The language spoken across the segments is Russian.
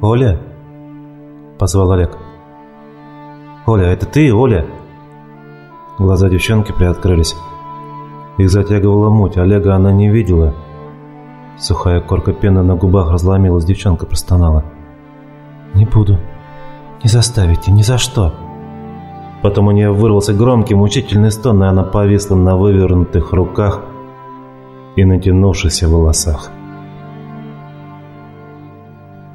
«Оля?» – позвал Олег. «Оля, это ты, Оля?» Глаза девчонки приоткрылись. Их затягивала муть, Олега она не видела. Сухая корка пены на губах разломилась, девчонка простонала. «Не буду. Не заставите, ни за что!» Потом у нее вырвался громкий, мучительный стон, и она повисла на вывернутых руках и натянувшихся волосах.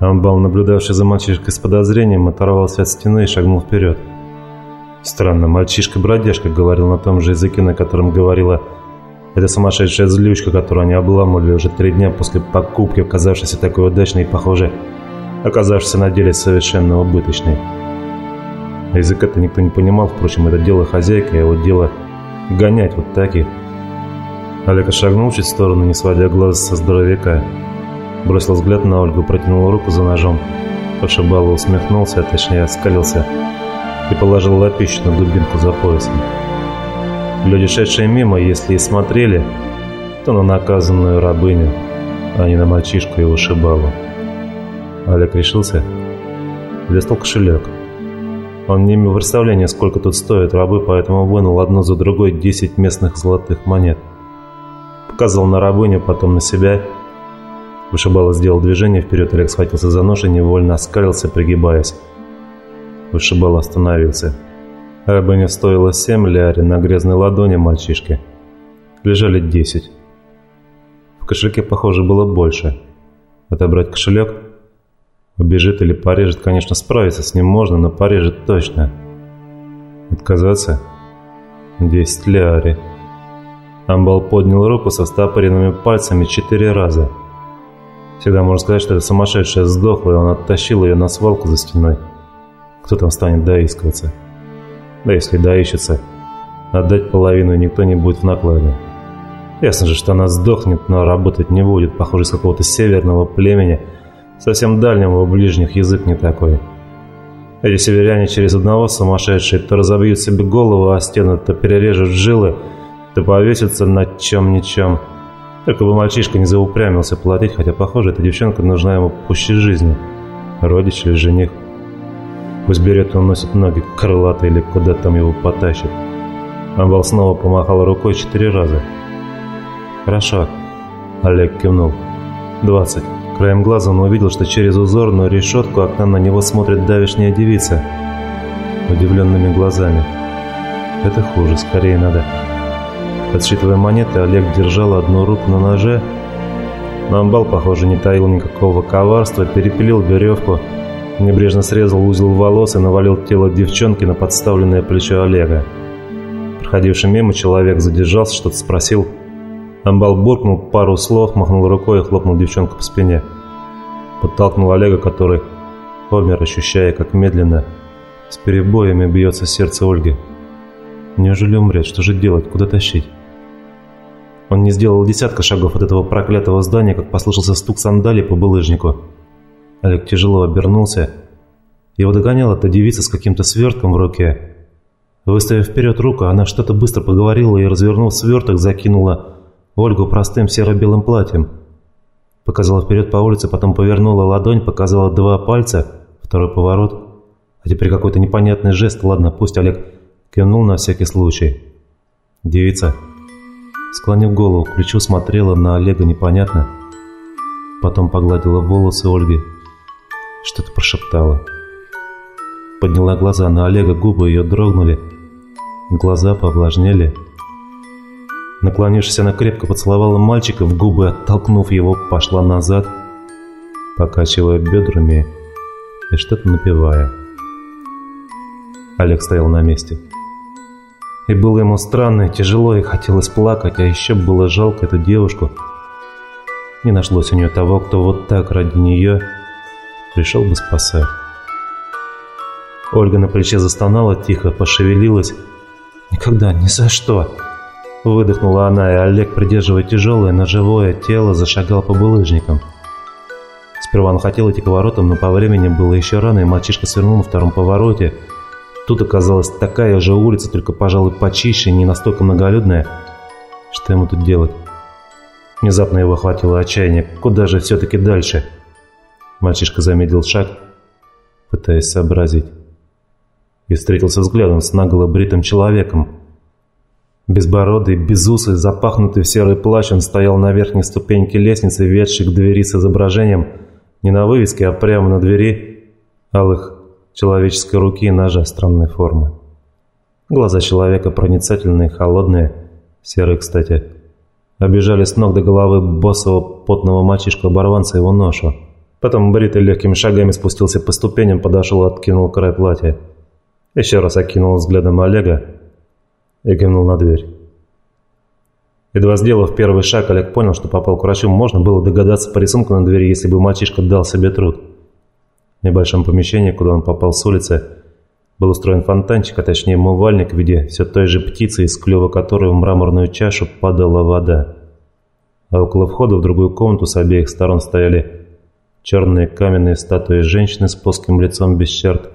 Амбал, наблюдавший за мальчишкой с подозрением, оторвался от стены и шагнул вперед. Странно, мальчишка-бродяжка говорил на том же языке, на котором говорила эта сумасшедшая злючка, которую они обламывали уже три дня после покупки, оказавшейся такой удачной и, похоже, оказавшейся на деле совершенно убыточной. Язык это никто не понимал, впрочем, это дело хозяйки, а его дело гонять вот таких. Олег шагнул чуть в сторону, не сводя глаз со здоровяка. Бросил взгляд на Ольгу, протянул руку за ножом. Пошибало усмехнулся, а точнее оскалился и положил лапищу на дубинку за поясом. Люди, шедшие мимо, если и смотрели, то на наказанную рабыню, а не на мальчишку и вышибалу. Олег решился, достал кошелек. Он не имел представления, сколько тут стоит рабы, поэтому вынул одну за другой 10 местных золотых монет. Показал на рабыню, потом на себя. Вышибало сделал движение вперед, Олег схватился за нож и невольно оскалился, пригибаясь. Вышибал остановился. Рабыня стоила семь ляри, на грязной ладони мальчишки. Лежали десять. В кошельке, похоже, было больше. Отобрать кошелек? Убежит или порежет, конечно, справиться с ним можно, но порежет точно. Отказаться? Десять ляри. Амбал поднял руку со стопоренными пальцами четыре раза. Всегда можно сказать, что это сумасшедшая сдохла, и он оттащил ее на свалку за стеной. Кто там станет доискиваться? Да если доищется, отдать половину никто не будет в накладе. Ясно же, что она сдохнет, но работать не будет. Похоже, из какого-то северного племени, совсем дальнего, у ближних язык не такой. Эти северяне через одного сумасшедшие то разобьют себе голову о стену, то перережут жилы, то повесятся над чем-ничем. Только бы мальчишка не заупрямился платить, хотя, похоже, эта девчонка нужна ему пуще жизни. Родич или жених. Пусть берет и уносит ноги крылатые или куда там его потащит. Амбал снова помахал рукой четыре раза. «Хорошо», — Олег кивнул. «Двадцать». Краем глаза он увидел, что через узорную решетку окна на него смотрит давишняя девица удивленными глазами. Это хуже, скорее надо. Отсчитывая монеты, Олег держал одну руку на ноже, но амбал, похоже, не таил никакого коварства, перепилил веревку, Небрежно срезал узел волос и навалил тело девчонки на подставленное плечо Олега. Проходивший мимо человек задержался, что-то спросил. Амбал буркнул пару слов, махнул рукой и хлопнул девчонку по спине. Подтолкнул Олега, который помер, ощущая, как медленно, с перебоями бьется сердце Ольги. Неужели умрет? Что же делать? Куда тащить? Он не сделал десятка шагов от этого проклятого здания, как послышался стук сандалий по булыжнику. Олег тяжело обернулся. Его догоняла эта девица с каким-то свертком в руке. Выставив вперед руку, она что-то быстро поговорила и, развернув сверток, закинула Ольгу простым серо-белым платьем. Показала вперед по улице, потом повернула ладонь, показала два пальца, второй поворот. А теперь какой-то непонятный жест, ладно, пусть Олег кивнул на всякий случай. Девица, склонив голову к плечу, смотрела на Олега непонятно. Потом погладила волосы Ольги что-то прошептала. Подняла глаза на Олега, губы ее дрогнули, глаза повлажнели. Наклонившись, она крепко поцеловала мальчика в губы, оттолкнув его, пошла назад, покачивая бедрами и что-то напевая. Олег стоял на месте. И было ему странно и тяжело, и хотелось плакать, а еще было жалко эту девушку. Не нашлось у нее того, кто вот так ради нее пришел бы спасать. Ольга на плече застонала, тихо пошевелилась. «Никогда, ни за что!» Выдохнула она, и Олег, придерживая тяжелое, ножевое тело, зашагал по булыжникам. Сперва он хотел идти к воротам, но по времени было еще рано, и мальчишка свернул на втором повороте. Тут оказалась такая же улица, только, пожалуй, почище и не настолько многолюдная. Что ему тут делать? Внезапно его охватило отчаяние. Куда же все-таки дальше? Мальчишка замедлил шаг, пытаясь сообразить. И встретился взглядом с наголо бритым человеком. Безбородый, безусый, запахнутый в серый плащ, он стоял на верхней ступеньке лестницы, ведшей к двери с изображением не на вывеске, а прямо на двери алых человеческой руки и ножа странной формы. Глаза человека проницательные, холодные, серые, кстати, обижали с ног до головы боссового потного мальчишку-оборванца его ношу. Потом Бритый легкими шагами спустился по ступеням, подошел и откинул край платья. Еще раз окинул взглядом Олега и кивнул на дверь. Едва сделав первый шаг, Олег понял, что попал к врачу. Можно было догадаться по рисунку на двери, если бы мальчишка дал себе труд. В небольшом помещении, куда он попал с улицы, был устроен фонтанчик, а точнее умывальник в виде все той же птицы, из клюва которой в мраморную чашу падала вода. А около входа в другую комнату с обеих сторон стояли черные каменные статуи женщины с плоским лицом без черт.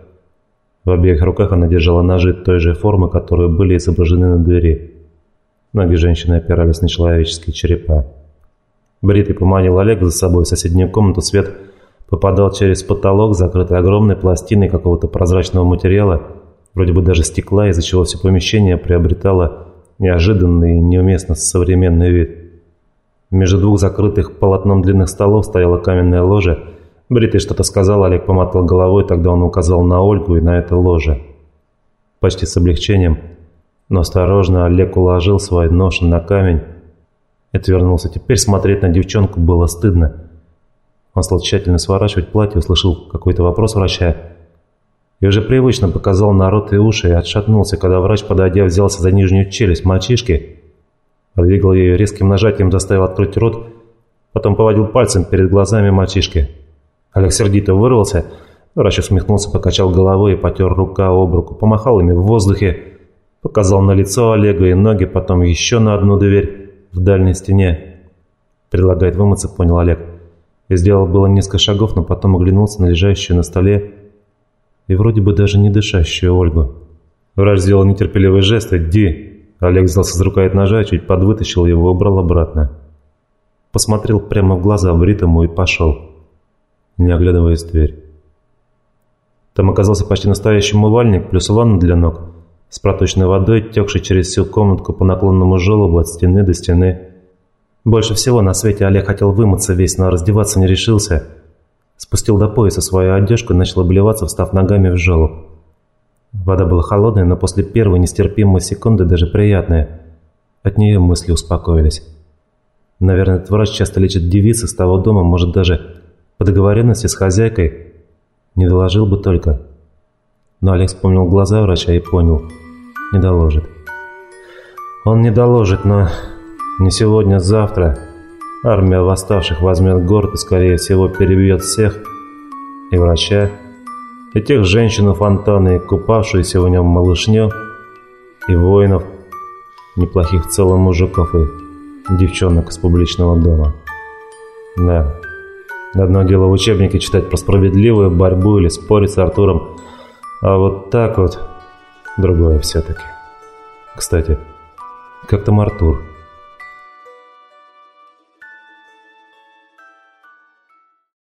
В обеих руках она держала ножи той же формы, которые были изображены на двери. Ноги женщины опирались на человеческие черепа. Бритый поманил Олега за собой в соседнюю комнату. Свет попадал через потолок, закрытый огромной пластиной какого-то прозрачного материала, вроде бы даже стекла, из-за чего все помещение приобретало неожиданный и неуместно современный вид. Между двух закрытых полотном длинных столов стояла каменная ложа. Бритый что-то сказал, Олег помотал головой, тогда он указал на Ольгу и на это ложе. Почти с облегчением, но осторожно Олег уложил свой нож на камень и отвернулся. Теперь смотреть на девчонку было стыдно. Он стал тщательно сворачивать платье, услышал какой-то вопрос врача. И уже привычно показал на рот и уши и отшатнулся, когда врач, подойдя, взялся за нижнюю челюсть мальчишки, подвигал ее резким нажатием, заставил открыть рот, потом поводил пальцем перед глазами мальчишки. Олег сердито вырвался, врач усмехнулся, покачал головой и потер рука об руку, помахал ими в воздухе, показал на лицо Олега и ноги, потом еще на одну дверь в дальней стене. «Предлагает вымыться», — понял Олег. Я сделал было несколько шагов, но потом оглянулся на лежащую на столе и вроде бы даже не дышащую Ольгу. Врач сделал нетерпеливый жест «Иди!» Олег взялся за рукоять ножа, чуть подвытащил его и убрал обратно. Посмотрел прямо в глаза бритому и пошел, не оглядываясь в дверь. Там оказался почти настоящий умывальник, плюс ванна для ног, с проточной водой, текшей через всю комнатку по наклонному желобу от стены до стены. Больше всего на свете Олег хотел вымыться весь, но раздеваться не решился. Спустил до пояса свою одежку и начал обливаться, встав ногами в желоб. Вода была холодная, но после первой нестерпимой секунды даже приятная. От нее мысли успокоились. Наверное, этот врач часто лечит девицы с того дома, может даже по договоренности с хозяйкой. Не доложил бы только. Но Олег вспомнил глаза врача и понял. Не доложит. Он не доложит, но не сегодня, а завтра. Армия восставших возьмет город и, скорее всего, перебьет всех. И врача, и тех женщин у фонтана, и купавшуюся в нем малышню, и воинов, неплохих в целом мужиков и девчонок из публичного дома. Да, одно дело в учебнике читать про справедливую борьбу или спорить с Артуром, а вот так вот другое все-таки. Кстати, как там Артур?